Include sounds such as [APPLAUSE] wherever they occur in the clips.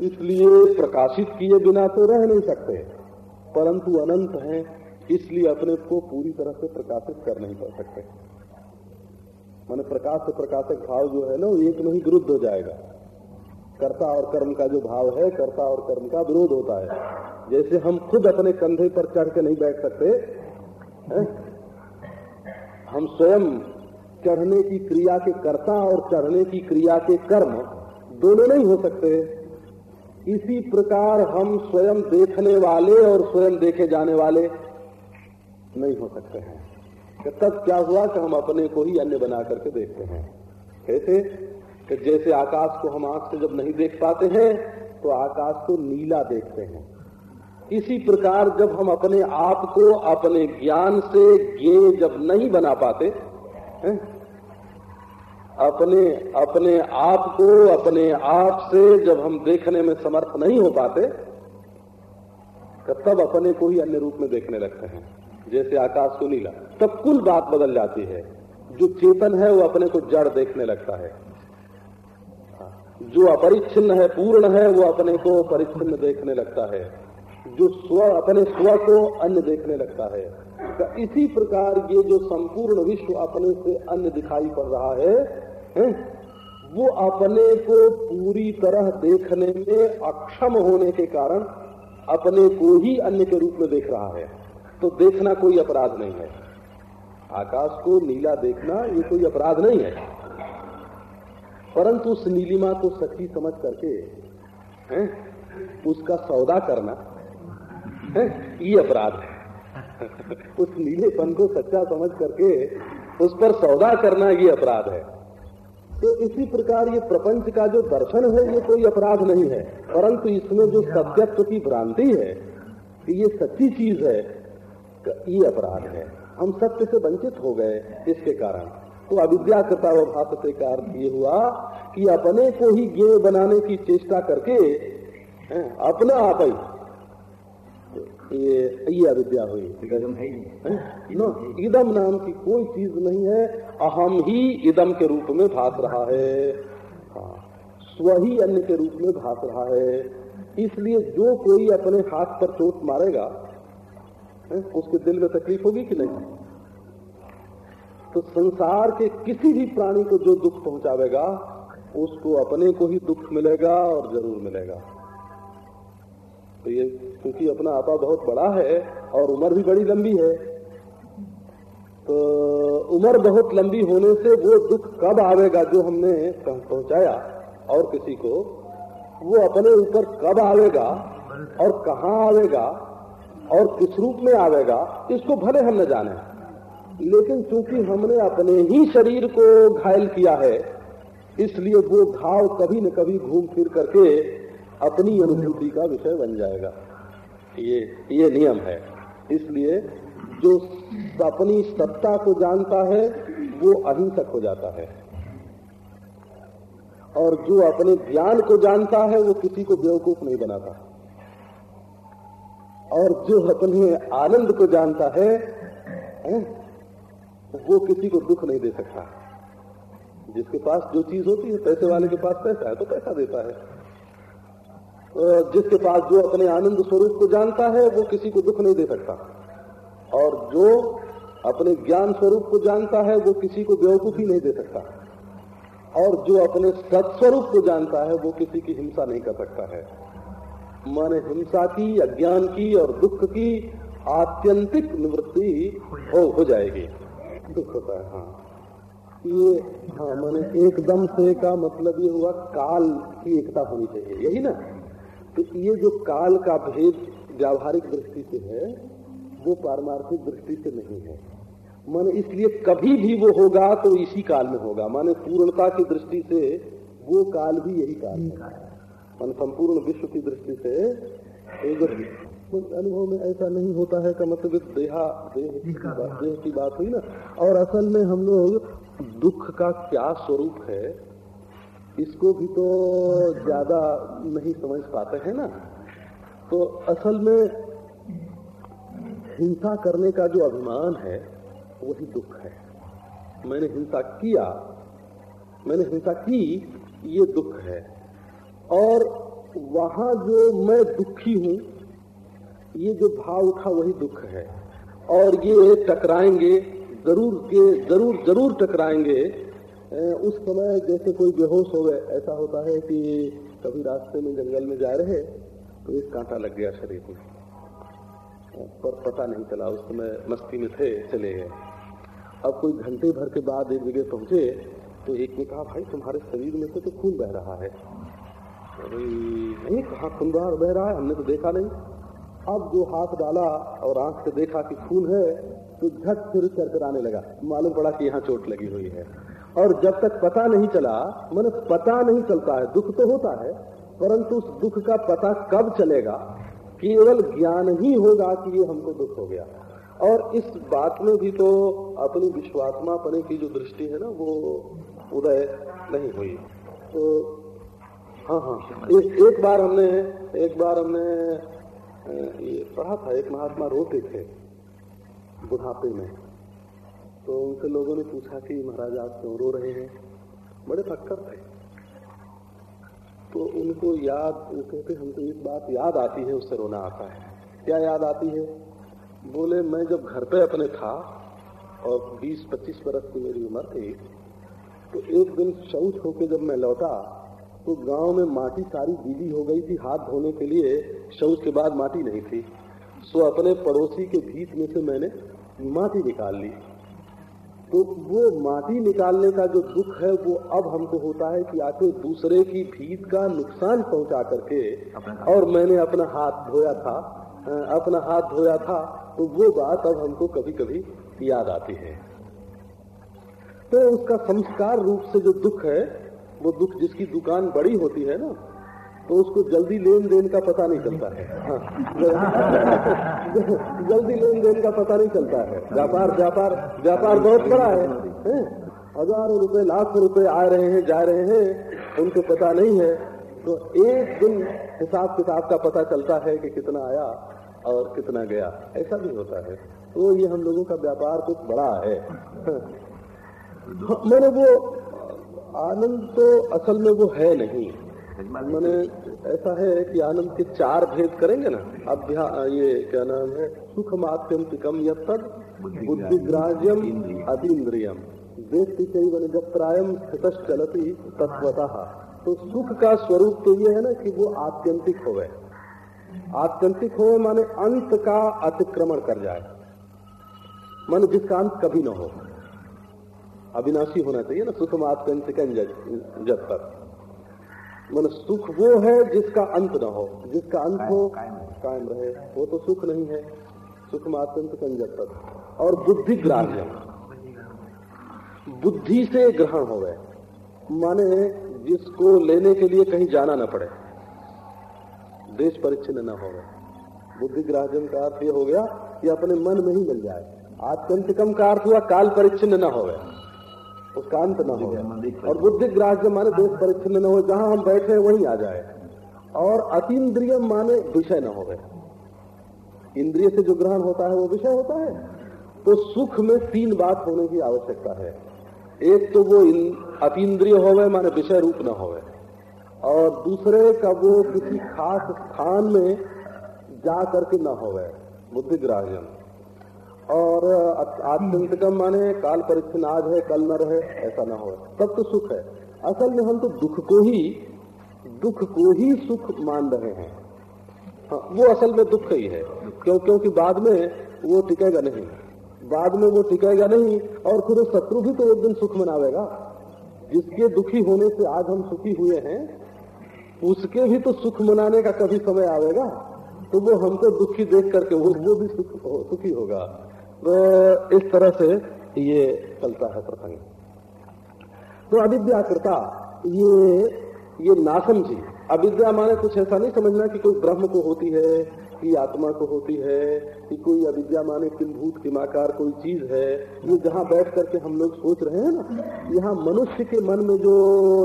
इसलिए प्रकाशित किए बिना तो रह नहीं सकते, परंतु अनंत हैं, इसलिए अपने को पूरी तरह से प्रकाशित कर नहीं कर सकते। माने प्रकाश से प्रकाशक भाव जो है ना एक में ही विरुद्ध हो जाएगा। कर्ता और कर्म का जो भाव है, कर्ता और कर्म का विरोध होता है। जैसे हम खुद अपने कंधे पर चढ़ के नहीं बैठ सकते, है? हम स्वयं चढ़ने की क्रिया के कर्ता और चढ़ने की क्रिया के कर्म दोनों नहीं हो सकते। इसी प्रकार हम स्वयं देखने वाले और स्वयं देखे जाने वाले नहीं हो सकते हैं। तब क्या हुआ कि हम अपने को ही अन्य बना करके देखते हैं। कैसे? कि जैसे आकाश को हम आँख से जब नहीं देख पाते हैं तो आकाश को नीला देखते हैं। इसी प्रकार जब हम अपने आप को अपने ज्ञान से ज्ञे जब नहीं बना पाते, हैं अपने अपने आप को, अपने आप से जब हम देखने में समर्थ नहीं हो पाते तो तब अपने को ही अन्य रूप में देखने लगते हैं। जैसे आकाश को नीला, तब कुल बात बदल जाती है। जो चेतन है, वो अपने को जड़ देखने लगता है। जो अपरिच्छिन्न है, पूर्ण है, वो अपने को परिच्छिन्न देखने लगता है। जो स्व, अपने स्व को अन्य देखने लगता है। तो इसी प्रकार ये जो संपूर्ण विश्व अपने से अन्य दिखाई पड़ रहा है, है वो अपने को पूरी तरह देखने में अक्षम होने के कारण अपने को ही अन्य के रूप में देख रहा है। तो देखना कोई अपराध नहीं है। आकाश को नीला देखना ये कोई अपराध नहीं है। परंतु उस नीलिमा को सच्ची समझ करके हैं, उसका सौदा करना है, ये अपराध है। [LAUGHS] उस नीलेपन को सच्चा समझ करके उस पर सौदा करना ये अपराध है। तो इसी प्रकार ये प्रपंच का जो दर्शन है, ये कोई अपराध नहीं है। परंतु इसमें जो सत्यत्व की भ्रांति है कि ये सच्ची चीज़ है ये अपराध है। हम सत्य से वंचित हो गए इसके कारण। तो अविद्या भात से का अर्थ ये हुआ कि अपने को ही ज्ञ बनाने की चेष्टा करके अपना आप ही ये ये अविद्या हुई? इदम है नो इदम नाम की कोई चीज़ नहीं है। अहम ही इदम के रूप में भाग रहा है। स्व ही अन्य के रूप में भास रहा है। इसलिए जो कोई अपने हाथ पर चोट मारेगा उसके दिल में तकलीफ़ होगी कि नहीं? तो संसार के किसी भी प्राणी को जो दुख पहुंचावेगा उसको अपने को ही दुख मिलेगा और ज़रूर मिलेगा। तो ये, क्योंकि अपना आपा बहुत बड़ा है और उम्र भी बड़ी लंबी है। तो उम्र बहुत लंबी होने से वो दुख कब आवेगा जो हमने पहुँचाया और किसी को? वो अपने ऊपर कब आवेगा और कहाँ आवेगा और किस रूप में आवेगा, इसको भले हम न जाने। लेकिन चूँकि हमने अपने ही शरीर को घायल किया है, इसलिए वो घाव कभी न कभी घूम फिर करके अपनी अनुभूति का विषय बन जाएगा। ये ये नियम है। इसलिए जो अपनी सत्ता को जानता है वो अहिंसक हो जाता है। और जो अपने ज्ञान को जानता है वो किसी को बेवकूफ़ नहीं बनाता। और जो अपने आनंद को जानता है, है वो किसी को दुख नहीं दे सकता। जिसके पास जो चीज़ होती है पैसे वाले के पास पैसा है तो पैसा देता है। जिसके पास जो अपने आनंद स्वरूप को जानता है वो किसी को दुख नहीं दे सकता। और जो अपने ज्ञान स्वरूप को जानता है वो किसी को बेवकूफ़ी नहीं दे सकता। और जो अपने सत्स्वरूप को जानता है वो किसी की हिंसा नहीं कर सकता है। माने हिंसा की अज्ञान की और दुख की आत्यंतिक निवृत्ति हो, हो जाएगी। दुख होता है हाँ। ये हाँ मैंने एकदम से का मतलब ये हुआ काल की एकता होनी चाहिए। यही ना? तो ये जो काल का भेद व्यावहारिक दृष्टि से है वो पारमार्थिक दृष्टि से नहीं है। माने इसलिए कभी भी वो होगा तो इसी काल में होगा। माने पूर्णता की दृष्टि से वो काल भी यही काल है। मान संपूर्ण विश्व की दृष्टि से अनुभव में ऐसा नहीं होता है का मतलब देहा देह की बात देह की बात हुई ना। और असल में हम लोग दुख का क्या स्वरूप है इसको भी तो ज़्यादा नहीं समझ पाते हैं ना। तो असल में हिंसा करने का जो अभिमान है, वही दुख है। मैंने हिंसा किया, मैंने हिंसा की, ये दुख है। और वहाँ जो मैं दुखी हूँ, ये जो भाव उठा, वही दुख है। और ये टकराएँगे, ज़रूर के ज़रूर ज़रूर टकराएँगे उस समय जैसे कोई बेहोश हो गए ऐसा होता है कि कभी रास्ते में जंगल में जा रहे तो एक कांटा लग गया शरीर में। पर पता नहीं चला, उस समय मस्ती में थे, चले गए। अब कोई घंटे भर के बाद एक जगह पहुँचे तो एक ने कहा, भाई, तुम्हारे शरीर में से तो खून बह रहा है। अरे कहा खून बह रहा है, हमने तो देखा नहीं। अब जो हाथ डाला और आँख से देखा कि खून है तो झट फिर चरचराने लगा। मालूम पड़ा कि यहाँ चोट लगी हुई है। और जब तक पता नहीं चला मैंने पता नहीं चलता है दुख तो होता है परंतु उस दुख का पता कब चलेगा? केवल ज्ञान ही होगा कि ये हमको दुख हो गया। और इस बात में भी तो अपनी विश्वात्मा पने की जो दृष्टि है ना वो उदय नहीं हुई। तो हाँ हाँ एक, एक बार हमने एक बार हमने ये पढ़ा था एक महात्मा रोते थे बुढ़ापे में। तो उनसे लोगों ने पूछा कि महाराज आप क्यों रो रहे हैं? बड़े फक्कर थे तो उनको याद कहते हमको एक बात याद आती है, उससे रोना आता है। क्या याद आती है? बोले, मैं जब घर पे अपने था, और 20-25 बरस की मेरी उम्र थी तो एक दिन शौच होके जब मैं लौटा तो गाँव में माटी सारी गीली हो गई थी, हाथ धोने के लिए शौच के बाद माटी नहीं थी। सो अपने पड़ोसी के भीत में से मैंने माटी निकाल ली। तो वो माटी निकालने का जो दुख है वो अब हमको होता है कि आखिर दूसरे की भीत का नुकसान पहुँचा करके और मैंने अपना हाथ धोया था अपना हाथ धोया था तो वो बात अब हमको कभी कभी याद आती है। तो उसका संस्कार रूप से जो दुख है वो दुख जिसकी दुकान बड़ी होती है ना तो उसको जल्दी लेन देन का पता नहीं चलता है। हाँ। जल्दी लेन देन का पता नहीं चलता है। व्यापार व्यापार व्यापार बहुत बड़ा है, है? हज़ारों रुपए लाख रुपए आ रहे हैं जा रहे हैं उनको पता नहीं है। तो एक दिन हिसाब किताब का पता चलता है कि कितना आया और कितना गया। ऐसा भी होता है। तो ये हम लोगों का व्यापार कुछ बड़ा है। मैंने वो आनंद तो असल में वो है नहीं। मैंने ऐसा है कि आनंद के चार भेद करेंगे ना? अभ्या ये क्या नाम है? सुख मात्यंतिकम यद तक बुद्धिग्राह्यम अतीन्द्रियम व्यक्ति जब प्रायम स्थित चलती तत्वतः तो सुख का स्वरूप तो ये है ना कि वो आत्यंतिक हो गए आत्यंतिक हो माने अंत का अतिक्रमण कर जाए। माने जिसका अंत कभी ना हो। अविनाशी होना चाहिए ना सुख आत्यंतिक जब तक मन सुख वो है जिसका अंत न हो जिसका अंत हो कायम रहे। वो तो सुख नहीं है। सुख में अत्यंत कंजत और बुद्धि ग्राह्य। बुद्धि से ग्रहण हो गए माने जिसको लेने के लिए कहीं जाना न पड़े। देश परिच्छिन्न न हो गए बुद्धि ग्राहजन का अर्थ ये हो गया कि अपने मन में ही मिल जाए। आत्यंतिकम का अर्थ हुआ काल परिच्छिन्न न हो गए उसका अंत न हो। और बुद्धि ग्राह्य माने देश परिच्छिन्न न हो जहाँ हम बैठे हैं वहीं आ जाए। और अतीन्द्रिय माने विषय न हो इंद्रिय से जो ग्रहण होता है वो विषय होता है। तो सुख में तीन बात होने की आवश्यकता है। एक तो वो अतीन्द्रिय हो माने विषय रूप न हो और दूसरे का वो किसी खास स्थान में जा करके न हो गए बुद्धिग्राह्यम और आत्यंतिकम माने काल परिच्छन आज है कल न रहे ऐसा ना हो। तब तो सुख है। असल में हम तो दुख को ही दुख को ही सुख मान रहे हैं। हाँ, वो असल में दुख ही है। क्यों क्योंकि बाद में वो टिकेगा नहीं। बाद में वो टिकेगा नहीं और फिर शत्रु भी तो एक दिन सुख मनावेगा। जिसके दुखी होने से आज हम सुखी हुए हैं उसके भी तो सुख मनाने का कभी समय आवेगा। तो वो हमको दुखी देख करके वो वो भी सुख हो, सुखी होगा। तो इस तरह से ये चलता है प्रसंग। तो अविद्याकृता ये ये नासमझी अविद्या माने कुछ ऐसा नहीं समझना कि कोई ब्रह्म को होती है, कि आत्मा को होती है, कि कोई अविद्या माने किमभूत किमाकार कोई चीज़ है, ये जहाँ बैठ करके हम लोग सोच रहे हैं ना, यहाँ मनुष्य के मन में जो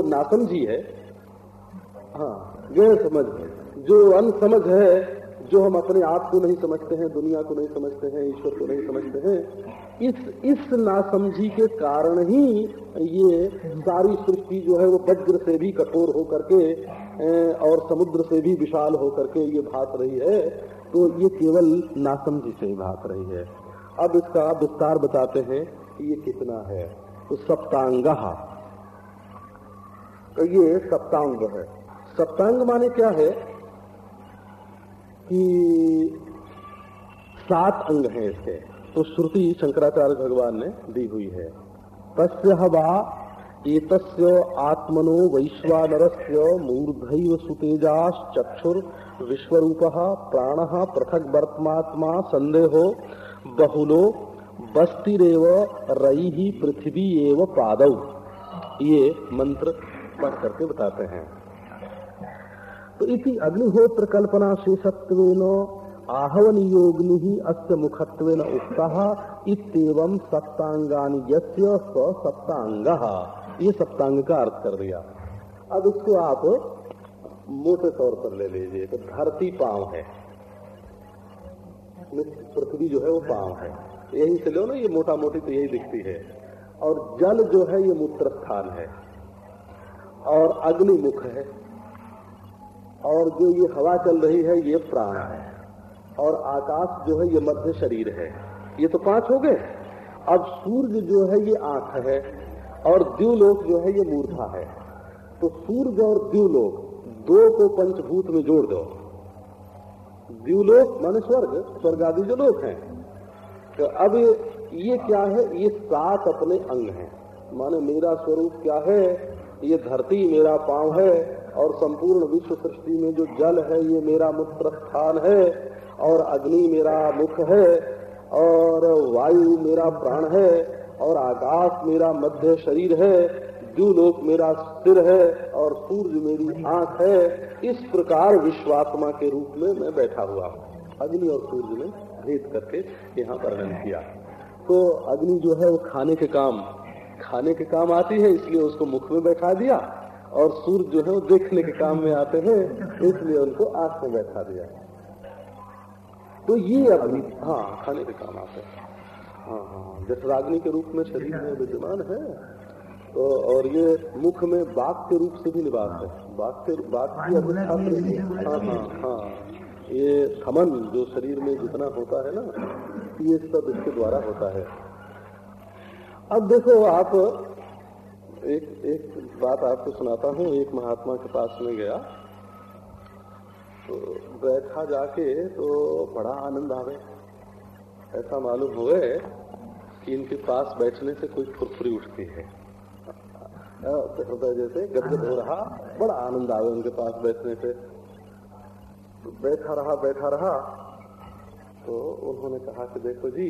नासमझी है हाँ गैर समझ है जो अनसमझ है जो हम अपने आप को नहीं समझते हैं, दुनिया को नहीं समझते हैं, ईश्वर को नहीं समझते हैं, इस इस नासमझी के कारण ही ये सारी सृष्टि जो है वो वज्र से भी कठोर होकर के और समुद्र से भी विशाल होकर के ये भात रही है। तो ये केवल नासमझी से ही भात रही है। अब इसका विस्तार बताते हैं कि ये कितना है। तो सप्तांग। तो ये सप्तांग है। सप्तांग माने क्या है? कि सात अंग हैं इसके। तो श्रुति शंकराचार्य भगवान ने दी हुई है। तस्य हवा एक आत्मनो वैश्वानरस्य मूर्धैव चक्षुर विश्वरूप प्राण पृथक वर्तमात्मा संदेहो बहुलो बस्तिरेव रई पृथ्वी एव पादव ये मंत्र पढ़ करके बताते हैं। तो इसी अग्निहोत्र कल्पना शेषत्व आहवन योगनि ही अस्य मुखत्व उक्ता इतम सप्तांगानी यस्य सप्तांग ये सप्तांग का अर्थ कर दिया। अब इसको आप मोटे तौर पर ले लीजिए तो धरती पाँव है। पृथ्वी जो है वो पाँव है। यही से लो ना, ये मोटा मोटी तो यही दिखती है। और जल जो है, ये मूत्र स्थान है। और अग्नि मुख है। और जो ये हवा चल रही है, ये प्राण है। और आकाश जो है, ये मध्य शरीर है। ये तो पाँच हो गए। अब सूर्य जो है, ये आँख है। और द्यूलोक जो है, ये मूर्धा है। तो सूर्य और द्यूलोक दो को पंचभूत में जोड़ दो। द्यूलोक माने स्वर्ग स्वर्ग आदि जो लोग हैं। तो अब ये क्या है? ये सात अपने अंग हैं। माने मेरा स्वरूप क्या है? ये धरती मेरा पाँव है। और संपूर्ण विश्व सृष्टि में जो जल है, ये मेरा मूत्र स्थान है और अग्नि मेरा मुख है और वायु मेरा प्राण है और आकाश मेरा मध्य शरीर है, द्यूलोक मेरा सिर है और सूर्य मेरी आँख है। इस प्रकार विश्वात्मा के रूप में मैं बैठा हुआ हूँ। अग्नि और सूर्य में भेद करके यहाँ वर्णन किया। तो अग्नि जो है, वो खाने के काम, खाने के काम आती है, इसलिए उसको मुख में बैठा दिया। और सूर्य जो है वो देखने के काम में आते हैं इसलिए उनको आँख में बैठा दिया। तो ये अग्नि हाँ खाने के काम आते हैं। हाँ हाँ जठराग्नि के रूप में शरीर में विद्यमान है तो और ये मुख में बाघ के रूप से भी निवास है। बाघ के बाघ की अवस्था हाँ हाँ हाँ। ये खमन जो शरीर में जितना होता है ना ये सब इसके द्वारा होता है। अब देखो आप एक एक बात आपको सुनाता हूँ, एक महात्मा के पास में गया। तो बैठा जाके तो बड़ा आनंद आवे। ऐसा मालूम हुए कि इनके पास बैठने से कोई फुरफुरी उठती है। हृदय जैसे गदगद हो रहा, बड़ा आनंद आवे उनके पास बैठने से तो बैठा रहा बैठा रहा। तो उन्होंने कहा कि देखो जी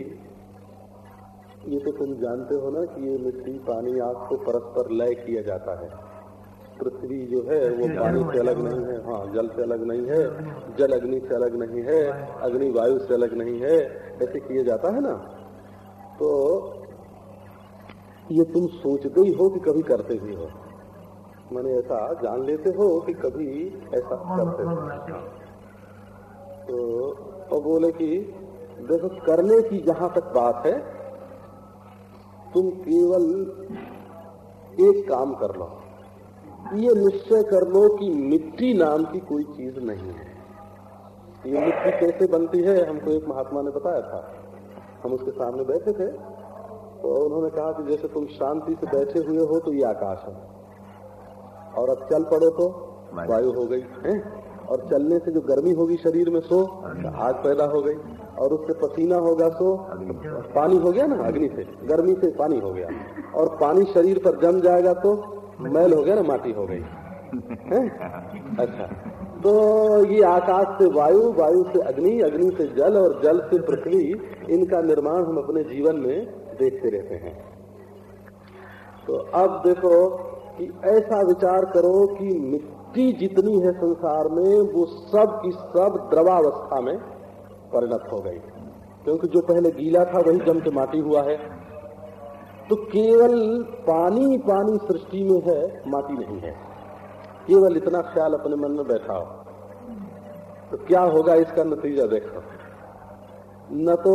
ये तो तुम जानते हो ना कि ये मिट्टी पानी आग को परस्पर लय किया जाता है। पृथ्वी जो है वो पानी से अलग नहीं है। हाँ। जल से अलग नहीं है जल अग्नि से अलग नहीं है अग्नि वायु से अलग नहीं है। ऐसे किया जाता है ना? तो ये तुम सोचते ही हो कि कभी करते ही हो। मैंने ऐसा जान लेते हो कि कभी ऐसा करते हो तो और बोले कि देखो करने की जहाँ तक बात है तुम केवल एक काम कर लो। ये निश्चय कर लो कि मिट्टी नाम की कोई चीज़ नहीं है। ये मिट्टी कैसे बनती है हमको एक महात्मा ने बताया था। हम उसके सामने बैठे थे तो उन्होंने कहा कि जैसे तुम शांति से बैठे हुए हो तो ये आकाश है। और अब चल पड़ो तो वायु हो गई है? और चलने से जो गर्मी होगी शरीर में सो आग पैदा हो गई। और उससे पसीना होगा तो पानी हो गया ना? अग्नि से। गर्मी से पानी हो गया। और पानी शरीर पर जम जाएगा तो मैल हो गया ना माटी हो गई। है? अच्छा। तो ये आकाश से वायु वायु से अग्नि अग्नि से जल और जल से पृथ्वी इनका निर्माण हम अपने जीवन में देखते रहते हैं। तो अब देखो कि ऐसा विचार करो कि मिट्टी जितनी है संसार में वो सब की सब द्रवावस्था में परिणत हो गई। क्योंकि जो पहले गीला था, वही जम के माटी हुआ है। तो केवल पानी पानी सृष्टि में है, माटी नहीं है। केवल इतना ख्याल अपने मन में बैठा हो। तो क्या होगा इसका नतीजा देखो। न तो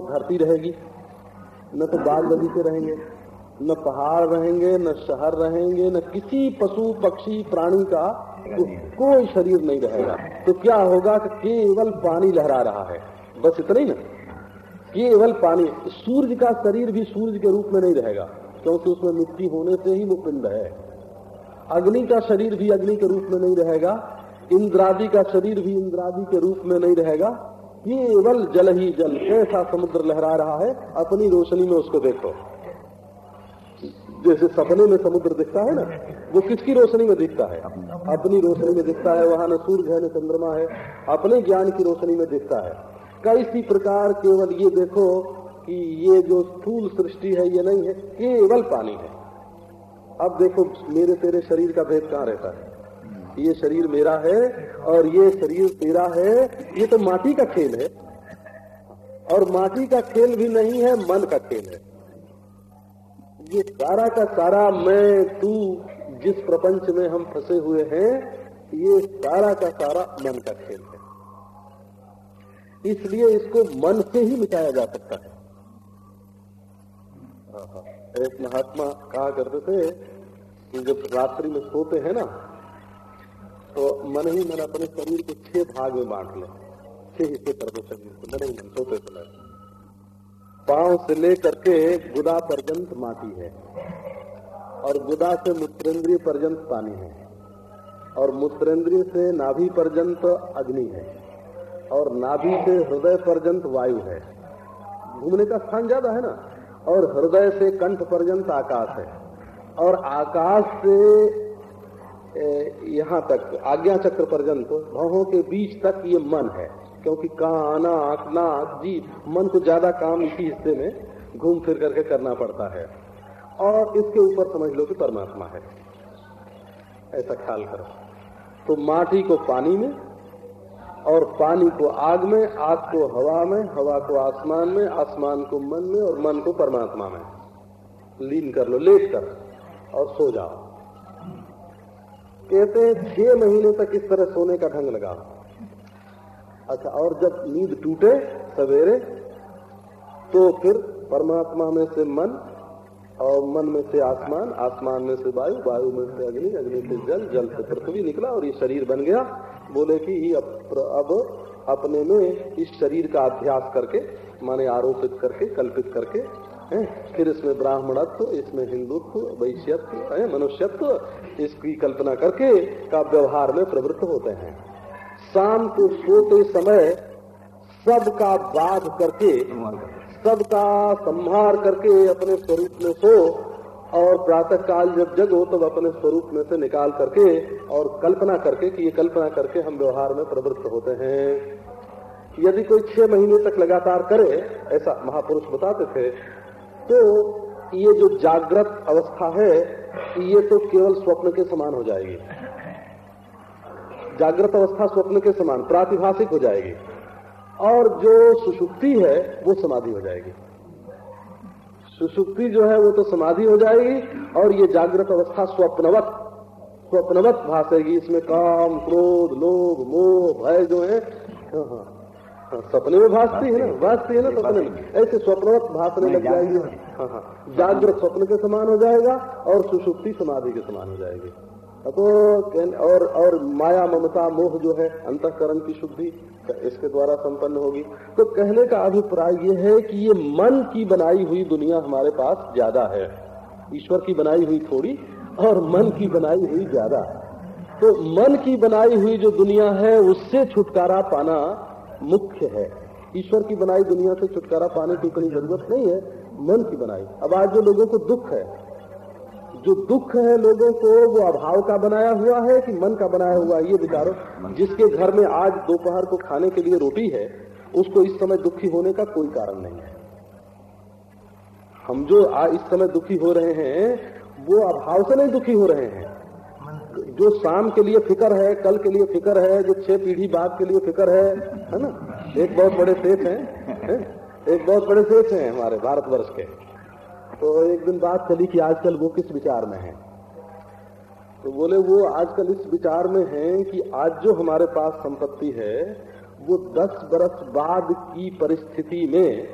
धरती रहेगी, न तो बाग बगीचे रहेंगे। न पहाड़ रहेंगे न शहर रहेंगे न किसी पशु पक्षी प्राणी का को, कोई शरीर नहीं रहेगा। तो क्या होगा कि केवल पानी लहरा रहा है? बस इतना ही ना? केवल पानी। सूर्य का शरीर भी सूर्य के रूप में नहीं रहेगा क्योंकि उसमें मिट्टी होने से ही वो पिंड है। अग्नि का शरीर भी अग्नि के रूप में नहीं रहेगा इंद्रादि का शरीर भी इंद्रादि के रूप में नहीं रहेगा। केवल जल ही जल ऐसा समुद्र लहरा रहा है अपनी रोशनी में उसको देखो। जैसे सपने में समुद्र दिखता है ना, वो किसकी रोशनी में दिखता है? अपनी रोशनी में दिखता है, वहाँ न सूर्य है, न चंद्रमा है, अपने ज्ञान की रोशनी में दिखता है। कैसी प्रकार केवल ये देखो कि ये जो स्थूल सृष्टि है, ये नहीं है, केवल पानी है। अब देखो, मेरे तेरे शरीर का भेद कहाँ रहता है? ये शरीर मेरा है और ये शरीर तेरा है, ये तो माटी का खेल है। और माटी का खेल भी नहीं है, मन का खेल है। ये सारा का सारा मैं, तू जिस प्रपंच में हम फंसे हुए हैं, ये सारा का सारा मन का खेल है। इसलिए इसको मन से ही मिटाया जा सकता है। एक महात्मा कहा करते थे कि जब रात्रि में सोते हैं ना तो मन ही मन अपने शरीर को छह भाग में बांट ले छह हिस्से कर दो शरीर को मन ही मन सोते समय। पाँव से लेकर के गुदा पर्यंत माटी है और गुदा से मूत्रेंद्रिय पर्यंत पानी है और मूत्रेंद्रिय से नाभि पर्यंत अग्नि है और नाभि से हृदय पर्यंत वायु है। घूमने का स्थान ज़्यादा है ना? और हृदय से कंठ पर्यंत आकाश है। और आकाश से यहाँ तक आज्ञा चक्र पर्यंत भवों के बीच तक ये मन है। क्योंकि कान आँख नाक जी मन को ज़्यादा काम इसी हिस्से में घूम फिर करके करना पड़ता है। और इसके ऊपर समझ लो कि परमात्मा है। ऐसा ख्याल करो। तो माटी को पानी में और पानी को आग में, आग को हवा में, हवा को आसमान में, आसमान को मन में और मन को परमात्मा में। लीन कर लो, लेट कर और सो जाओ। कहते हैं, छह महीने तक इस तरह सोने का ढंग लगाओ। अच्छा और जब नींद टूटे सवेरे तो फिर परमात्मा में से मन और मन में से आसमान आसमान में से वायु वायु में से अग्नि अग्नि से जल जल से पृथ्वी निकला और ये शरीर बन गया। बोले कि ही अब अपने में इस शरीर का अभ्यास करके, माने आरोपित करके, कल्पित करके, है, फिर इसमें ब्राह्मणत्व, इसमें हिंदुत्व, वैश्यत्व, है, मनुष्यत्व, इसकी कल्पना करके का व्यवहार में प्रवृत्त होते हैं। शाम को सोते समय सबका बाध करके, सबका संहार करके अपने स्वरूप में सो और प्रातः काल जब जगो तब अपने स्वरूप में से निकाल करके और कल्पना करके कि ये कल्पना करके हम व्यवहार में प्रवृत्त होते हैं। यदि कोई छह महीने तक लगातार करे, ऐसा महापुरुष बताते थे तो ये जो जागृत अवस्था है, ये तो केवल स्वप्न के समान हो जाएगी। जागृत अवस्था स्वप्न के समान प्रातिभाषिक हो जाएगी। और जो सुषुप्ति है वो समाधि हो जाएगी। सुषुप्ति जो है वो तो समाधि हो जाएगी और ये जागृत अवस्था स्वप्नवत स्वप्नवत भाषेगी। इसमें काम क्रोध लोभ मोह भय जो है हाँ, हाँ, हाँ, सपने में भासती है ना भासती है। ना सपने में। ऐसे स्वप्नवत भाषने लग जाएगी हाँ हाँ जागृत स्वप्न के समान हो जाएगा और सुषुप्ति समाधि के समान हो जाएगी। तो और और माया, ममता, मोह जो है, अंतकरण की शुद्धि इसके द्वारा संपन्न होगी। तो कहने का अभिप्राय ये है कि ये मन की बनाई हुई दुनिया हमारे पास ज़्यादा है। ईश्वर की बनाई हुई थोड़ी, और मन की बनाई हुई ज़्यादा। तो मन की बनाई हुई जो दुनिया है, उससे छुटकारा पाना मुख्य है। ईश्वर की बनाई दुनिया से छुटकारा पाने की इतनी ज़रूरत नहीं है, मन की बनाई। अब आज जो लोगों को दुख है जो दुख है लोगों को, वो अभाव का बनाया हुआ है कि मन का बनाया हुआ है? ये विचारो, जिसके घर में आज दोपहर को खाने के लिए रोटी है, उसको इस समय दुखी होने का कोई कारण नहीं है। हम जो आज इस समय दुखी हो रहे हैं, वो अभाव से नहीं दुखी हो रहे हैं। जो शाम के लिए फ़िक्र है, कल के लिए फ़िक्र है, जो छह पीढ़ी बाद के लिए फ़िक्र है है ना? एक बहुत बड़े सेठ हैं, है? एक बहुत बड़े सेठ हैं हमारे भारतवर्ष के। तो एक दिन बात चली कि आजकल वो किस विचार में है? तो बोले, वो आजकल इस विचार में है कि आज जो हमारे पास संपत्ति है, वो दस बरस बाद की परिस्थिति में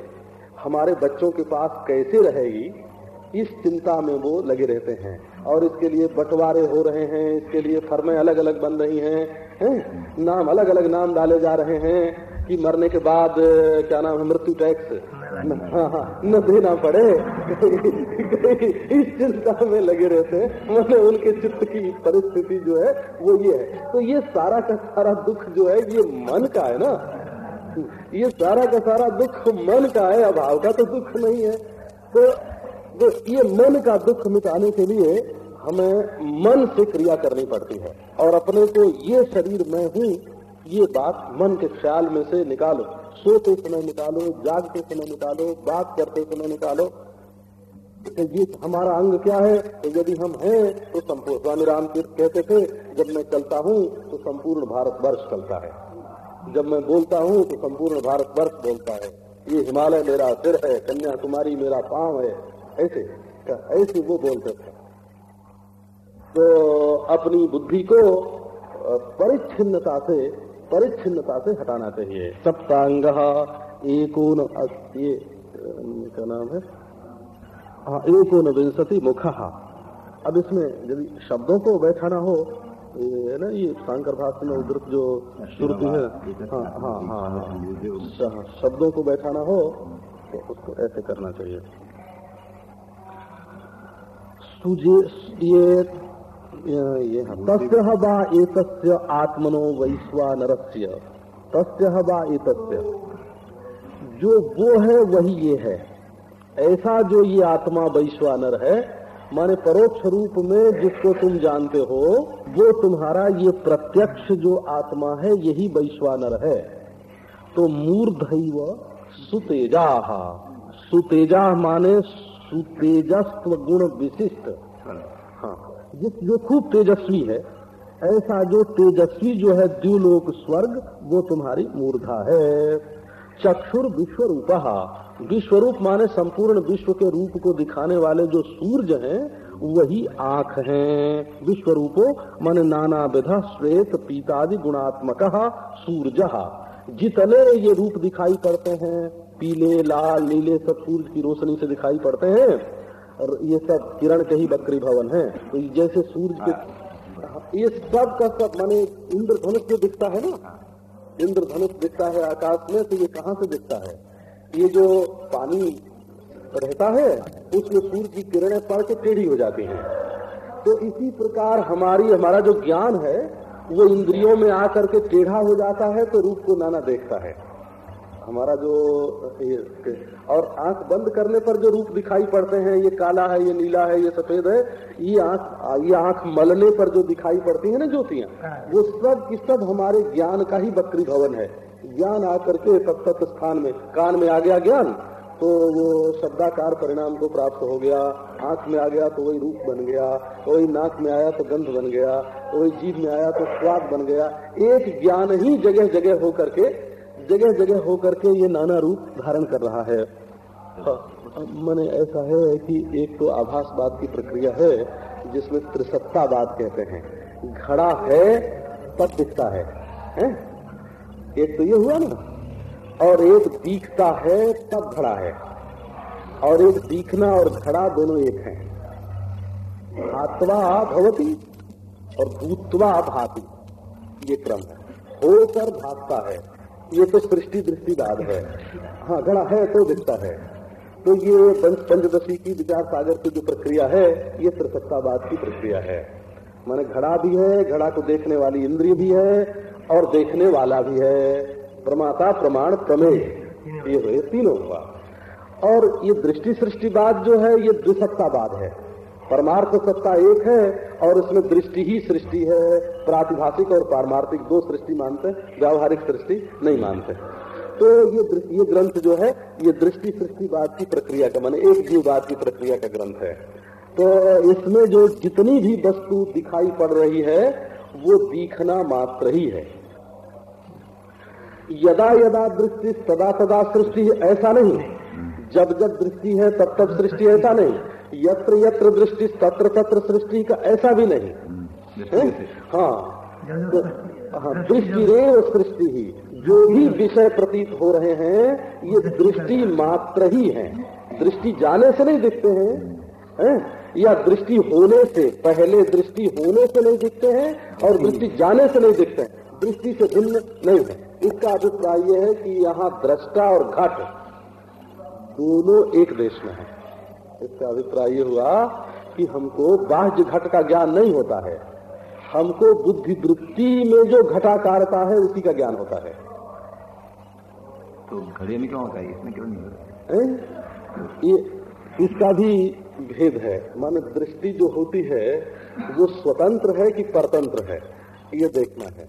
हमारे बच्चों के पास कैसे रहेगी, इस चिंता में वो लगे रहते हैं। और इसके लिए बंटवारे हो रहे हैं, इसके लिए फर्में अलग अलग बन रही हैं हैं? नाम अलग अलग नाम डाले जा रहे हैं। कि मरने के बाद क्या नाम है मृत्यु टैक्स। न, हाँ, हाँ, न देना पड़े। इस चिंता में लगे रहते हैं। मतलब उनके चित्त की परिस्थिति जो है वो ये है। तो ये सारा का सारा दुख जो है ये मन का है ना? ये सारा का सारा दुख मन का है अभाव का तो दुख नहीं है। तो तो ये मन का दुख मिटाने के लिए हमें मन से क्रिया करनी पड़ती है। और अपने को ये शरीर में हूँ ये बात मन के ख्याल में से निकालो। सोते समय निकालो, जागते समय निकालो, बात करते समय निकालो। तो ये हमारा अंग क्या है? तो यदि हम हैं तो संपूर्ण स्वामी राम तीर्थ कहते थे, जब मैं चलता हूँ तो संपूर्ण भारतवर्ष चलता है। जब मैं बोलता हूँ तो संपूर्ण भारत वर्ष बोलता है। ये हिमालय मेरा सिर है, कन्याकुमारी मेरा पाँव है। ऐसे ऐसे वो बोलते थे। तो अपनी बुद्धि को परिच्छिन्नता से परिच्छिन्नता से हटाना चाहिए। सप्तांग एकोन ये क्या नाम है? हाँ एकोन विंशति मुख। अब इसमें यदि शब्दों को बैठाना हो, ये ना, ये शंकर भाष्य में उधर जो श्रुति है हाँ हाँ हाँ हाँ। शब्दों को बैठाना हो तो उसको ऐसे करना चाहिए। ये तस्य वा एतस्य आत्मनो वैश्वानरस्य। तस्य वा एतस्य। जो वो है, वही ये है। ऐसा जो ये आत्मा वैश्वानर है, माने परोक्ष रूप में जिसको तुम जानते हो, वो तुम्हारा ये प्रत्यक्ष जो आत्मा है, यही वैश्वानर है। तो मूर्धैव सुतेजा। सुतेजा माने सुतेजस्व गुण विशिष्ट जिस जो खूब तेजस्वी है। ऐसा जो तेजस्वी जो है द्व्यूलोक स्वर्ग, वो तुम्हारी मूर्धा है। चक्षुर विश्व रूपा विश्वरूप माने संपूर्ण विश्व के रूप को दिखाने वाले जो सूर्य हैं, वही आँख हैं। विश्व रूपो माने नाना विधा श्वेत पीतादि गुणात्मक सूर्य जितने ये रूप दिखाई पड़ते हैं, पीले, लाल, नीले सब सूर्य की रोशनी से दिखाई पड़ते हैं और ये सब किरण के ही बकरी भवन है। तो जैसे सूर्य के ये सब का सब माने इंद्रधनुष जो दिखता है ना इंद्रधनुष दिखता है आकाश में तो ये कहाँ से दिखता है? ये जो पानी रहता है उसमें सूर्य की किरणें पड़ के टेढ़ी हो जाती हैं। तो इसी प्रकार हमारी हमारा जो ज्ञान है वो इंद्रियों में आकर के टेढ़ा हो जाता है तो रूप को नाना देखता है। हमारा जो ये और आँख बंद करने पर जो रूप दिखाई पड़ते हैं ये काला है ये नीला है ये सफ़ेद है ये आँख ये आँख मलने पर जो दिखाई पड़ती है ना ज्योतियाँ हाँ। वो सब की सब हमारे ज्ञान का ही बकरी भवन है ज्ञान आकर के तत्त स्थान में कान में आ गया ज्ञान तो वो शब्दाकार परिणाम को प्राप्त हो गया आँख में आ गया तो वही रूप बन गया वही नाक में आया तो गंध बन गया वही जीभ में आया तो स्वाद बन गया एक ज्ञान ही जगह जगह होकर के जगह जगह होकर के ये नाना रूप धारण कर रहा है। मैंने ऐसा है कि एक तो आभासवाद की प्रक्रिया है जिसमें त्रिसत्तावाद कहते हैं। घड़ा है तब दिखता है, है? एक तो ये हुआ ना। और एक दिखता है तब घड़ा है। और एक दिखना और घड़ा दोनों एक हैं। भातवा भवती और भूतवा भाती। ये क्रम है। होकर भागता है। ये तो सृष्टि दृष्टिवाद है। हाँ घड़ा है तो दिखता है। तो ये पंचदशी की विचार सागर की जो प्रक्रिया है, ये त्रिसत्तावाद की प्रक्रिया है। माने घड़ा भी है, घड़ा को देखने वाली इंद्रिय भी है, और देखने वाला भी है। प्रमाता, प्रमाण, प्रमेय। ये हुए तीनों हुआ। और ये दृष्टि सृष्टिवाद जो है, ये द्विसत्तावाद है। परमार्थ सत्ता एक है और उसमें दृष्टि ही सृष्टि है। प्रातिभाषिक और पारमार्थिक दो सृष्टि मानते व्यावहारिक सृष्टि नहीं मानते तो ये ये ग्रंथ जो है, ये दृष्टि सृष्टिवाद की प्रक्रिया का माने एक जीववाद की प्रक्रिया का ग्रंथ है। तो इसमें जो जितनी भी वस्तु दिखाई पड़ रही है, वो दिखना मात्र ही है। यदा यदा दृष्टि सदा सदा सृष्टि ऐसा नहीं। जब जब दृष्टि है, तब तब सृष्टि ऐसा नहीं। यत्र यत्र दृष्टि तत्र तत्र सृष्टि का ऐसा भी नहीं। हाँ? तो, हाँ। दृष्टि रे सृष्टि ही। जो भी विषय प्रतीत हो रहे हैं ये दृष्टि मात्र ही है। दृष्टि जाने से नहीं दिखते हैं। है? या दृष्टि होने से पहले दृष्टि होने से नहीं दिखते हैं और दृष्टि जाने से नहीं दिखते हैं। दृष्टि से भिन्न नहीं है। इसका अभिप्राय यह है कि यहाँ दृष्टा और घट दोनों एक देश में है। इसका अभिप्राय यह हुआ कि हमको बाह्य घट का ज्ञान नहीं होता है। हमको बुद्धि वृत्ति में जो घटाकारता है उसी का ज्ञान होता है। तो घड़े में क्यों होता है? इसमें क्यों नहीं होता? है? ये इसका भी भेद है। माने दृष्टि जो होती है वो स्वतंत्र है कि परतंत्र है? ये देखना है।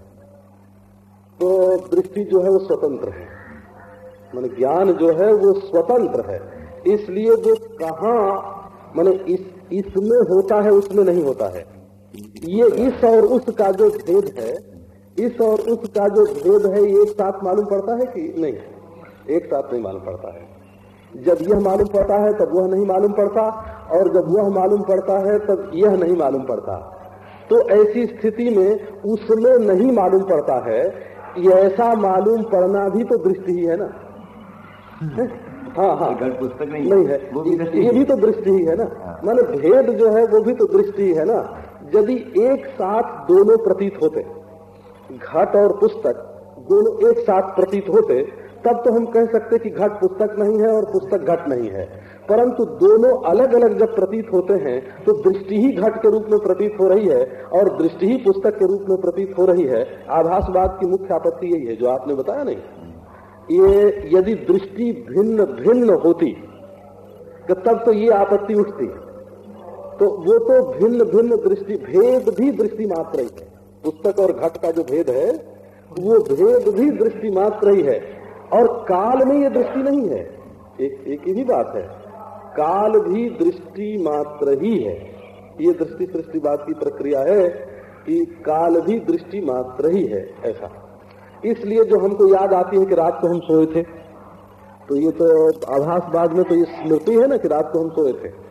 तो दृष्टि जो है वो स्वतंत्र है। माने ज्ञान जो है वो स्वतंत्र है। इसलिए वो कहा, माने इस, इसमें होता है, उसमें नहीं होता है। ये इस और उस का जो भेद है, इस और उस का जो भेद है, ये एक साथ मालूम पड़ता है कि नहीं? एक साथ नहीं मालूम पड़ता है। जब यह मालूम पड़ता है, तब वह नहीं मालूम पड़ता, और जब वह मालूम पड़ता है, तब यह नहीं मालूम पड़ता। तो ऐसी स्थिति में उसमें नहीं मालूम पड़ता है ऐसा मालूम पड़ना भी तो दृष्टि ही है ना? हाँ? हाँ पुस्तक नहीं, नहीं है। वो भी दृष्टि ये भी तो दृष्टि ही है ना। हाँ। माने भेद जो है वो भी तो दृष्टि ही है ना। यदि एक साथ दोनों प्रतीत होते घट और पुस्तक दोनों एक साथ प्रतीत होते तब तो हम कह सकते कि घट पुस्तक नहीं है और पुस्तक घट नहीं है। परंतु दोनों अलग अलग जब प्रतीत होते हैं तो दृष्टि ही घट के रूप में प्रतीत हो रही है और दृष्टि ही पुस्तक के रूप में प्रतीत हो रही है। आभासवाद की मुख्य आपत्ति यही है जो आपने बताया नहीं। ये यदि दृष्टि भिन्न भिन्न होती तो तब तो ये आपत्ति उठती। तो वो तो भिन्न भिन्न दृष्टि, भेद भी दृष्टि मात्र ही है। पुस्तक और घट का जो भेद है, वो भेद भी दृष्टि मात्र ही है। और काल में ये दृष्टि नहीं है। एक एक ही बात है। काल भी दृष्टि मात्र ही है। ये दृष्टि सृष्टिवाद की प्रक्रिया है कि काल भी दृष्टि मात्र ही है, ऐसा। इसलिए जो हमको याद आती है कि रात को हम सोए थे। तो ये तो आभास बाद में तो ये स्मृति है ना कि रात को हम सोए थे।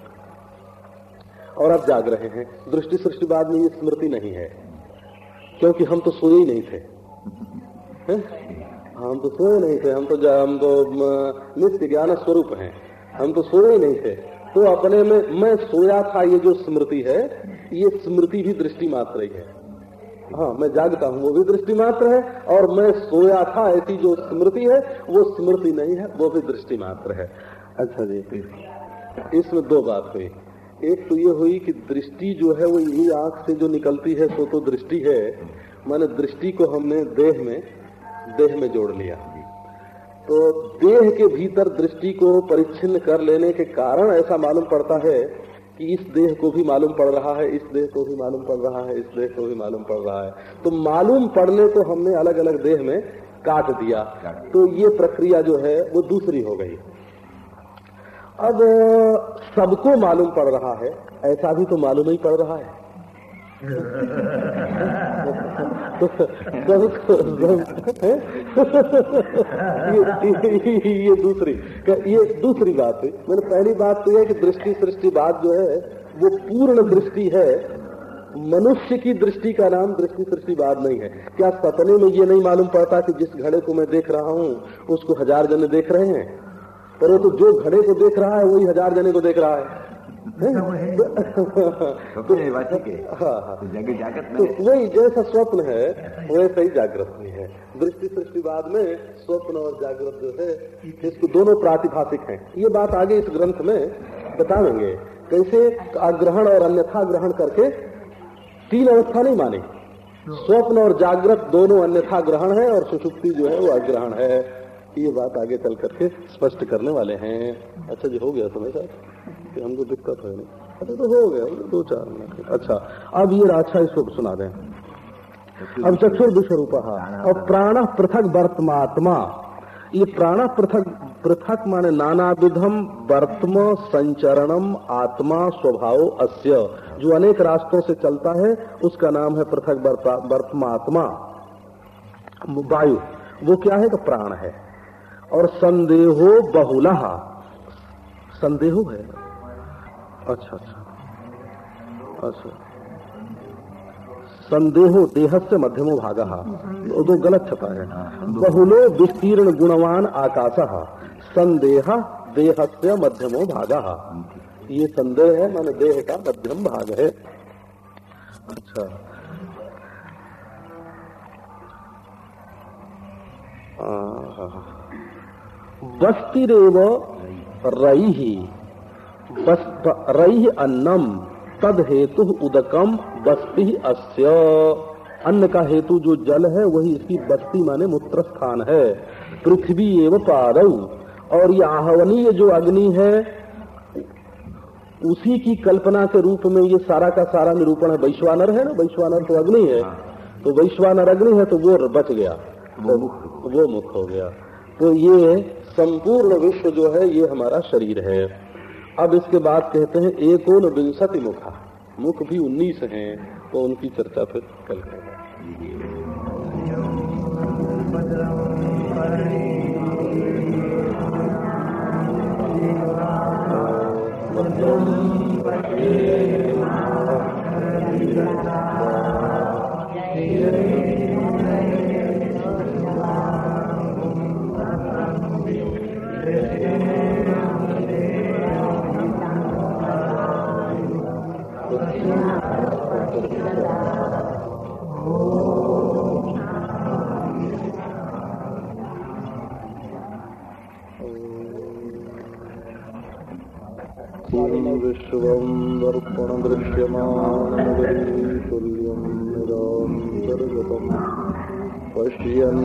और अब जाग रहे हैं। दृष्टि सृष्टिवाद में ये स्मृति नहीं है। क्योंकि हम तो सोए ही नहीं थे। है? हम तो सोए नहीं थे। हम तो हम तो नित्य ज्ञान स्वरूप हैं। हम तो सोए ही नहीं थे। तो अपने में, मैं सोया था ये जो स्मृति है, ये स्मृति भी दृष्टि मात्र ही है। हाँ मैं जागता हूँ, वो भी दृष्टि मात्र है, और मैं सोया था, ऐसी जो स्मृति है, वो स्मृति नहीं है, वो भी दृष्टि मात्र है। अच्छा जी, इसमें दो बात हुई। एक तो ये हुई कि दृष्टि जो है, वो यही आँख से जो निकलती है सो तो दृष्टि है, मैंने दृष्टि को हमने देह में देह में जोड़ लिया। तो देह के भीतर दृष्टि को परिच्छिन्न कर लेने के कारण ऐसा मालूम पड़ता है कि इस देह को भी मालूम पड़ रहा है, इस देह को भी मालूम पड़ रहा है, इस देह को भी मालूम पड़ रहा है। तो मालूम पड़ने को हमने अलग अलग देह में काट दिया। तो ये प्रक्रिया जो है, वो दूसरी हो गई। अब, सबको मालूम पड़ रहा है, ऐसा भी तो मालूम ही पड़ रहा है। ये, ये दूसरी ये दूसरी बात है। मैंने पहली बात तो है कि दृष्टि सृष्टि बात जो है वो पूर्ण दृष्टि है। मनुष्य की दृष्टि का नाम दृष्टि सृष्टि बात नहीं है। क्या सपने में ये नहीं मालूम पड़ता कि जिस घड़े को मैं देख रहा हूँ उसको हज़ार जने देख रहे हैं? पर तो जो घड़े को देख रहा है वही हज़ार जने को देख रहा है। तो हाँ हाँ। तो वही जैसा स्वप्न है वैसा ही जागृत भी है। दृष्टि सृष्टिवाद में स्वप्न और जागृत जो है इसको दोनों प्रातिभाषिक हैं। ये बात आगे इस ग्रंथ में बताएँगे। कैसे अग्रहण और अन्यथा ग्रहण करके तीन अवस्था नहीं माने। स्वप्न और जागृत दोनों अन्यथा ग्रहण है और सुषुप्ति जो है वो अग्रहण है। ये बात आगे चल करके स्पष्ट करने वाले हैं। अच्छा जी हो गया समय साहब हमको दिक्कत है नहीं। अच्छा तो हो गया दो चार मिनट अच्छा अब ये अच्छा इसको सुना दें। अब चक्षुर विश्व रूप और प्राण पृथक वर्तमात्मा। ये प्राण पृथक पृथक माने नाना विधम वर्तम संचरणम आत्मा स्वभाव अस्य। जो अनेक रास्तों से चलता है, उसका नाम है पृथक वर्तमात्मा। वायु, वो क्या है? तो प्राण है। और संदेहो बहुला। संदेहो है। अच्छा अच्छा। अच्छा। संदेहो देह से मध्यमो भाग। तो गलत छपा है। बहुलो विस्तीर्ण गुणवान आकाश। संदेह देह से मध्यमो भाग। ये संदेह है, माने देह का मध्यम भाग है। अच्छा। बस्तिरेव रई ही रई अन्नम तद हेतु उदकम बस्ती अस्य। अन्न का हेतु जो जल है वही इसकी बस्ती माने मूत्र स्थान है। पृथ्वी एवं पादव और ये आहवनीय जो अग्नि है उसी की कल्पना के रूप में ये सारा का सारा निरूपण है। वैश्वानर है ना? वैश्वानर तो अग्नि है। तो वैश्वानर अग्नि है तो वो बच गया। तो वो मुख हो गया। तो ये संपूर्ण विश्व जो है ये हमारा शरीर है। अब इसके बाद कहते हैं एक विंशति मुखा। मुख भी उन्नीस हैं तो उनकी चर्चा फिर कल करेंगे। विश्वं दर्पण निरान्तर्गतम् पश्यन्नात्मनिमायया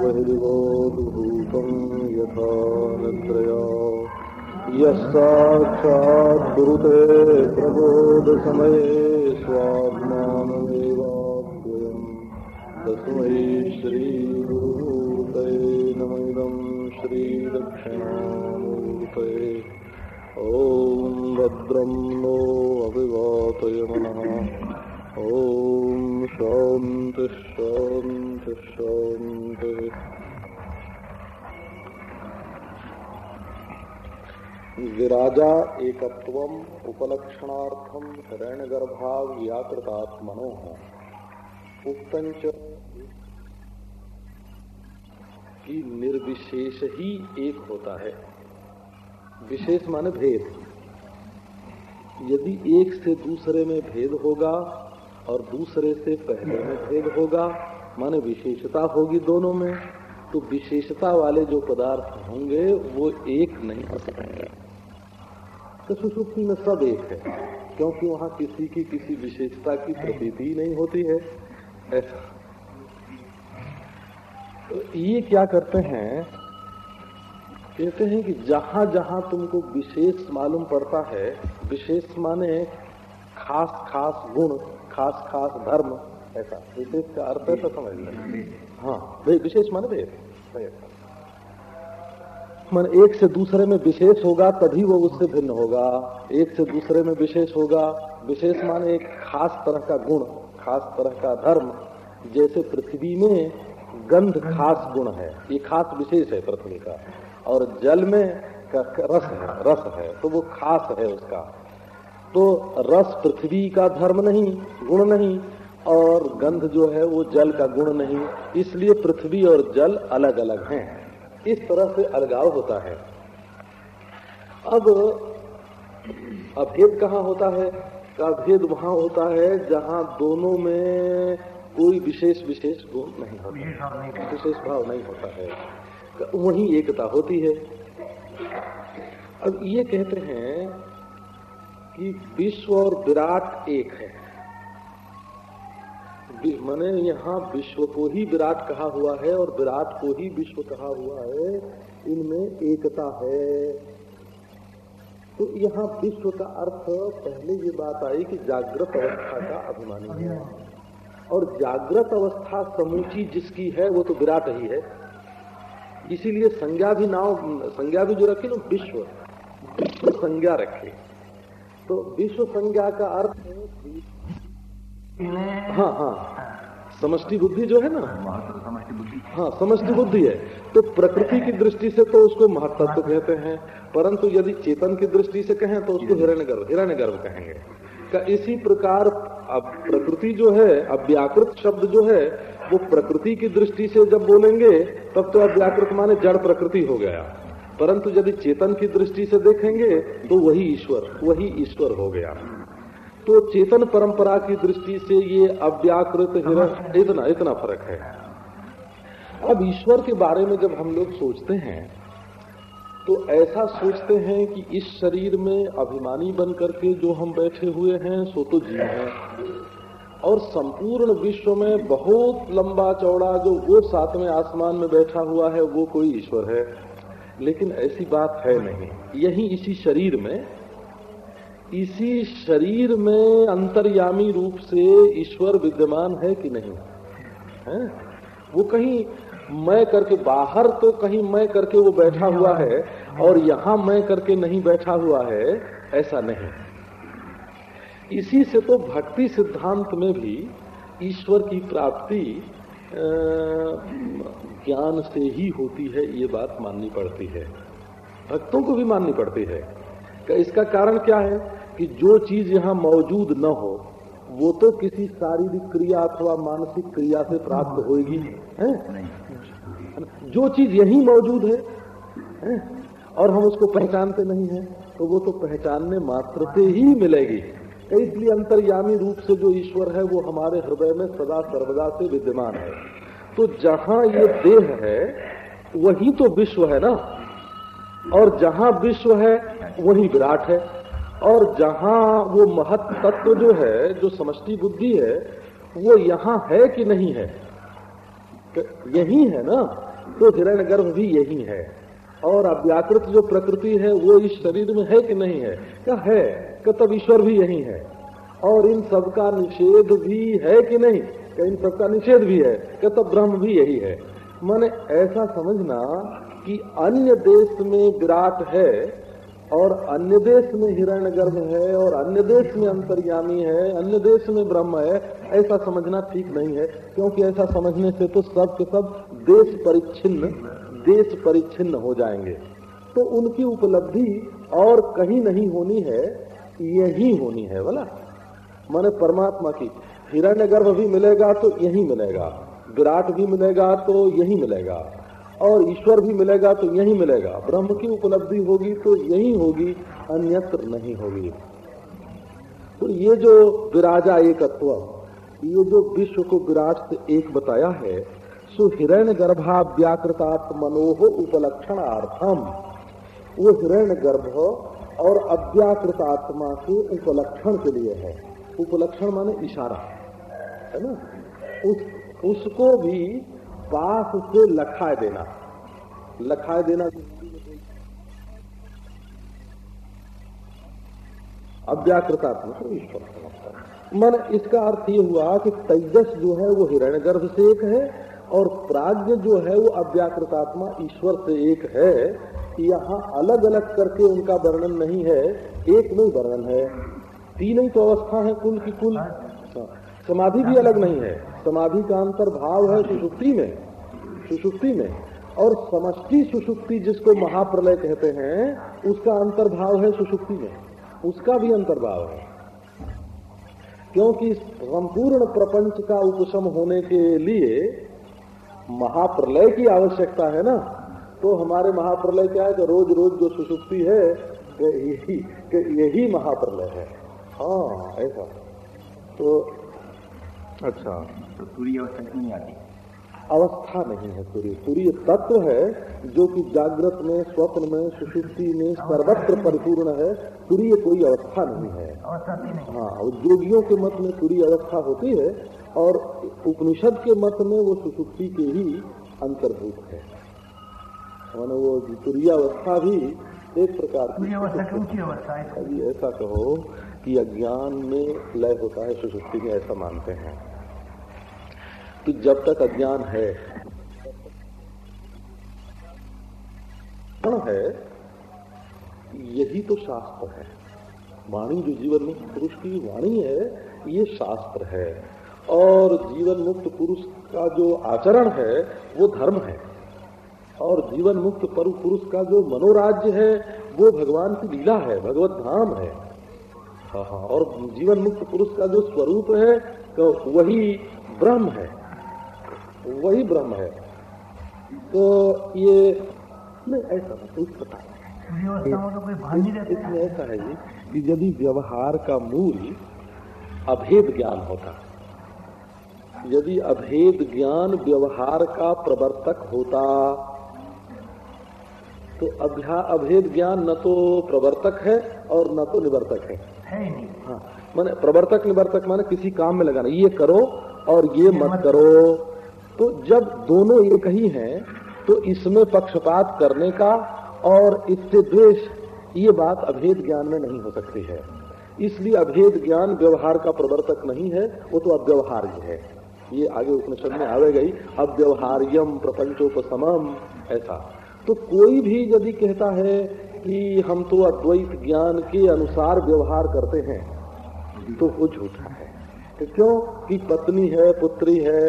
बहिर्बोधभूतं यथा निद्रया यः कुरुते प्रबोधसमये भद्रं नो अभिवातय मनः ॐ शान्ति शान्ति विराजा एकत्व उपलक्षणार्थम हिरण्य गर्भा व्याकृतात्मनो उक्तंच कि निर्विशेष ही एक होता है। विशेष माने भेद। यदि एक से दूसरे में भेद होगा और दूसरे से पहले में भेद होगा, माने विशेषता होगी दोनों में तो विशेषता वाले जो पदार्थ होंगे, वो एक नहीं हो सकेंगे तो सुषुप्ति में सब एक है, क्योंकि वहाँ किसी की किसी विशेषता की प्रतीति नहीं होती है। ऐसा। तो ये क्या करते हैं? कहते हैं कि जहाँ जहाँ तुमको विशेष मालूम पड़ता है विशेष माने खास खास गुण, खास खास धर्म, ऐसा। विशेष का अर्थ ऐसा समझ लें हाँ विशेष माने भेद मन एक से दूसरे में विशेष होगा, तभी वो उससे भिन्न होगा। एक से दूसरे में विशेष होगा, विशेष माने एक खास तरह का गुण, खास तरह का धर्म। जैसे पृथ्वी में गंध खास गुण है, ये खास विशेष है पृथ्वी का। और जल में रस है रस है तो वो खास है उसका। तो रस पृथ्वी का धर्म नहीं गुण नहीं और गंध जो है वो जल का गुण नहीं इसलिए पृथ्वी और जल अलग अलग हैं। इस तरह से अलगाव होता है। अब अभेद कहाँ होता है? अभेद वहाँ होता है जहाँ दोनों में कोई विशेष विशेष गुण नहीं होता। विशेष भाव नहीं होता है। वही एकता होती है। अब ये कहते हैं कि विश्व और विराट एक है। मैंने यहाँ विश्व को ही विराट कहा हुआ है और विराट को ही विश्व कहा हुआ है। इनमें एकता है। तो यहाँ विश्व का अर्थ पहले ये बात आई कि जागृत अवस्था का अभिमानी है। और जागृत अवस्था समूची जिसकी है वो तो विराट ही है। इसीलिए संज्ञा भी नाव संज्ञा भी जो रखे ना विश्व। विश्व संज्ञा रखे। तो विश्व संज्ञा का अर्थ है हाँ हाँ। समष्टि बुद्धि जो है ना? समष्टि बुद्धि। हाँ समष्टि बुद्धि है। तो प्रकृति की दृष्टि से तो उसको महत्व कहते हैं परंतु यदि चेतन की दृष्टि से कहें तो उसको हिरण्य गर्भ हिरण्य गर्भ कहेंगे। का इसी प्रकार अब प्रकृति जो है अव्याकृत शब्द जो है वो प्रकृति की दृष्टि से जब बोलेंगे, तब तो अव्याकृत माने जड़ प्रकृति हो गया। परंतु यदि चेतन की दृष्टि से देखेंगे तो वही ईश्वर वही ईश्वर हो गया। तो चेतन परंपरा की दृष्टि से ये अव्याकृत हिरण, इतना इतना फ़र्क है। अब ईश्वर के बारे में जब हम लोग सोचते हैं तो ऐसा सोचते हैं कि इस शरीर में अभिमानी बन करके जो हम बैठे हुए हैं, सो तो जीव है। और संपूर्ण विश्व में बहुत लंबा चौड़ा जो वो सातवें आसमान में बैठा हुआ है, वो कोई ईश्वर है। लेकिन ऐसी बात है नहीं। यही इसी शरीर में, इसी शरीर में अंतर्यामी रूप से ईश्वर विद्यमान है कि नहीं? है? वो कहीं मैं करके, बाहर तो कहीं मैं करके वो बैठा हुआ है, और यहाँ मैं करके नहीं बैठा हुआ है, ऐसा नहीं। इसी से तो भक्ति सिद्धांत में भी ईश्वर की प्राप्ति ज्ञान से ही होती है ये बात माननी पड़ती है। भक्तों को भी माननी पड़ती है। इसका कारण क्या है कि जो चीज़ यहाँ मौजूद न हो वो तो किसी शारीरिक क्रिया अथवा मानसिक क्रिया से प्राप्त होगी है? जो चीज़ यही मौजूद है, है? और हम उसको पहचानते नहीं है तो वो तो पहचानने मात्र से ही मिलेगी। इसलिए अंतर्यामी रूप से जो ईश्वर है, वो हमारे हृदय में सदा सर्वदा से विद्यमान है। तो जहाँ ये देह है, वही तो विश्व है ना? और जहाँ विश्व है, वही विराट है। और जहाँ वो महत तत्व जो है, जो समष्टि बुद्धि है, वो यहाँ है कि नहीं है? यही है ना? तो हिरण गर्भ भी यही है। और अव्याकृत जो प्रकृति है, वो इस शरीर में है कि नहीं है? क्या है? कि तब ईश्वर भी यही है। और इन सबका निषेध भी है कि नहीं? क्या इन सबका निषेध भी है क्या तब ब्रह्म भी यही है। मैंने ऐसा समझना कि अन्य देश में विराट है और अन्य देश में हिरण्य गर्भ है और अन्य देश में अंतर्यामी है, अन्य देश में ब्रह्म है, ऐसा समझना ठीक नहीं है। क्योंकि ऐसा समझने से तो सब के सब देश परिच्छिन्न देश परिच्छिन्न हो जाएँगे। तो उनकी उपलब्धि और कहीं नहीं होनी है। यही होनी है, बोला। माने परमात्मा की हिरण्य गर्भ भी मिलेगा तो यही मिलेगा, विराट भी मिलेगा तो यही मिलेगा, और ईश्वर भी मिलेगा तो यही मिलेगा। ब्रह्म की उपलब्धि होगी तो यही होगी, अन्यत्र नहीं होगी। तो ये जो विराजा एकत्व, ये जो विश्व को विराट से एक बताया है, सो हिरण्य गर्भाव्याकृतात्मनोह उपलक्षणार्थम वो हिरण्य गर्भ और अव्याकृत आत्मा के उपलक्षण के लिए है। उपलक्षण माने इशारा, है ना? उस, उसको भी पास से लखाए देना। लखाए देना अव्याकृत आत्मा को ईश्वर मन इसका अर्थ ये हुआ कि तेजस जो है वो हिरण्य गर्भ से एक है, और प्राज्ञ जो है वो अव्याकृत आत्मा ईश्वर से एक है। यहाँ अलग अलग करके उनका वर्णन नहीं है, एक में वर्णन है। तीन ही तो अवस्था है, कुल की कुल। हाँ। समाधि भी अलग नहीं है। समाधि का अंतर भाव है सुषुप्ति में सुषुप्ति में। और समष्टि सुषुप्ति जिसको महाप्रलय कहते हैं, उसका अंतर्भाव है सुषुप्ति में। उसका भी अंतर्भाव है। क्योंकि संपूर्ण प्रपंच का उपशम होने के लिए महाप्रलय की आवश्यकता है ना। तो हमारे महाप्रलय क्या है कि रोज रोज जो सुसुप्ति है यही यही महाप्रलय है। हाँ ऐसा। तो अच्छा तो पूरी अवस्था नहीं आती? अवस्था नहीं है सूर्य सूर्य तत्व है जो कि जागृत में स्वप्न में सुषुप्ति में सर्वत्र परिपूर्ण है। सूर्य कोई अवस्था नहीं है। हाँ। उद्योगियों के मत में सूर्य अवस्था होती है और उपनिषद के मत में वो सुषुप्ति के ही अंतर्भूत है। मैंने वो सूर्य अवस्था भी एक प्रकार की अभी ऐसा कहो कि अज्ञान में लय होता है सुषुप्ति में ऐसा मानते हैं। कि जब तक अज्ञान है है यही तो शास्त्र है। वाणी जो जीवन मुक्त पुरुष की वाणी है ये शास्त्र है। और जीवन मुक्त पुरुष का जो आचरण है वो धर्म है। और जीवन मुक्त पुरुष का जो मनोराज्य है वो भगवान की लीला है भगवत धाम है। हाँ हाँ और जीवन मुक्त पुरुष का जो स्वरूप है तो वही ब्रह्म है। वही ब्रह्म है। तो ये नहीं ऐसा नहीं कुछ पता इसमें ऐसा है कि यदि व्यवहार का मूल अभेद ज्ञान होता यदि अभेद ज्ञान व्यवहार का प्रवर्तक होता तो अभ्या अभेद ज्ञान न तो प्रवर्तक है और न तो निवर्तक है। है नहीं। हाँ माने प्रवर्तक निवर्तक माने किसी काम में लगाना ये करो और ये मत करो। तो जब दोनों एक ही हैं तो इसमें पक्षपात करने का और इससे द्वेष ये बात अभेद ज्ञान में नहीं हो सकती है। इसलिए अभेद ज्ञान व्यवहार का प्रवर्तक नहीं है वो तो अव्यवहार्य है। ये आगे उपनिषद में आवे गई अव्यवहार्यम प्रपंचोपसमम ऐसा। तो कोई भी यदि कहता है कि हम तो अद्वैत ज्ञान के अनुसार व्यवहार करते हैं तो वो झूठा है। तो क्यों? कि पत्नी है, पुत्री है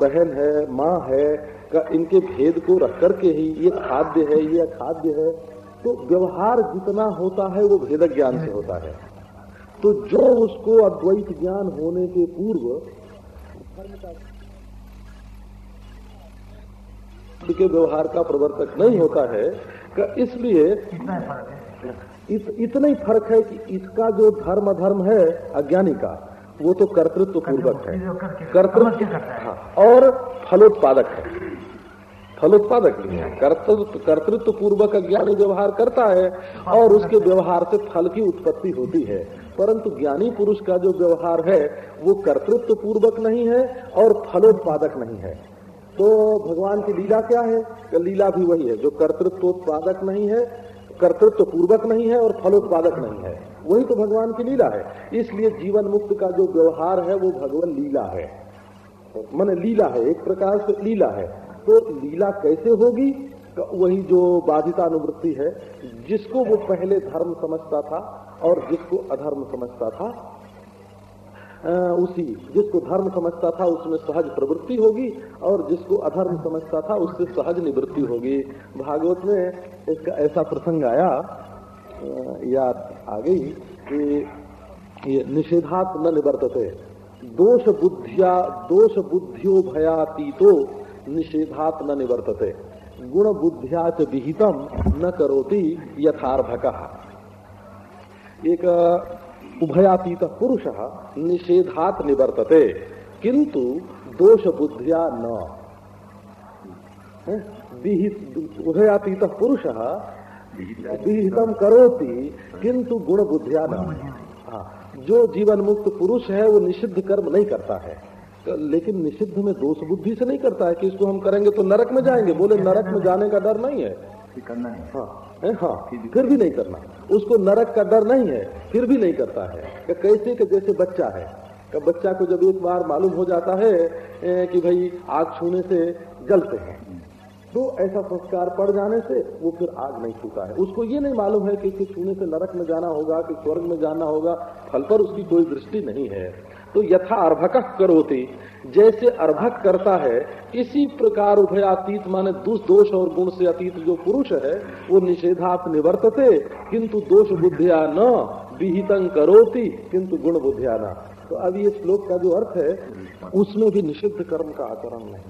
बहन है, माँ है, का इनके भेद को रख करके ही ये खाद्य है, ये अखाद्य है तो व्यवहार जितना होता है, वो भेदक ज्ञान से होता है। तो जो उसको अद्वैत ज्ञान होने के पूर्व के व्यवहार का प्रवर्तक नहीं होता है का इसलिए इतना ही फ़र्क है। इत, इतना ही फ़र्क है कि इसका जो धर्म धर्म है अज्ञानी का वो तो कर्तृत्व पूर्वक है कर्तृत्व है। हाँ, और फलोत्पादक है। फलोत्पादक नहीं है। कर्तृत्व कर्तृत्व पूर्वक अज्ञानी व्यवहार करता है और उसके व्यवहार से फल की उत्पत्ति होती है। परंतु ज्ञानी पुरुष का जो व्यवहार है वो कर्तृत्व पूर्वक नहीं है और फलोत्पादक नहीं है। तो भगवान की लीला क्या है? कि लीला भी वही है, जो कर्तृत्वोत्पादक नहीं है कर्तृत्व पूर्वक नहीं है और फलोत्पादक नहीं है। वही तो भगवान की लीला है। इसलिए जीवन मुक्त का जो व्यवहार है, वो भगवान लीला है। माने लीला है, एक प्रकार से लीला है। तो लीला कैसे होगी? तो वही जो बाधितानुवृत्ति है, जिसको वो पहले धर्म समझता था और जिसको अधर्म समझता था उसी जिसको धर्म समझता था, उसमें सहज प्रवृत्ति होगी और जिसको अधर्म समझता था, उससे सहज निवृत्ति होगी। भागवत में इसका ऐसा प्रसंग आया याद आ गई कि ये निषेधात न निवर्तते। दोष बुद्धिया, दोष बुद्धियो भयातीतो निषेधात न निवर्तते। गुण बुद्धिया च विहितम न करोति यथार्भक। एक उभयातीत पुरुष निषेधात निवर्तते किंतु दोष बुद्धिया न उभयातीत पुरुष विहितम करोति किंतु गुण बुद्धिया न। हाँ जो जीवन मुक्त पुरुष है वो निषिद्ध कर्म नहीं करता है। लेकिन निषिद्ध में दोष बुद्धि से नहीं करता है कि इसको हम करेंगे तो नरक में जाएँगे। बोले नरक में जाने का डर नहीं है। करना है। हाँ। है हाँ फिर भी नहीं करना। उसको नरक का डर नहीं है, फिर भी नहीं करता है। कि कैसे कि जैसे बच्चा है, कि बच्चा को जब एक बार मालूम हो जाता है कि भाई आग छूने से जलते हैं। तो ऐसा संस्कार पड़ जाने से वो फिर आग नहीं छूता है। उसको ये नहीं मालूम है कि इसे छूने से नरक में जाना होगा, कि स्वर्ग में जाना होगा। फल पर उसकी कोई दृष्टि नहीं है। तो यथा अर्भक करोते। जैसे अर्भक करता है, इसी प्रकार उभयातीत, माने दुष और गुण से अतीत जो पुरुष है, वो निषेधात निवर्तते, किंतु दोष बुद्धिया न, विहितं करोति, किंतु गुण बुद्धिया न। तो अब ये श्लोक का जो अर्थ है, उसमें भी निषिद्ध कर्म का आचरण नहीं।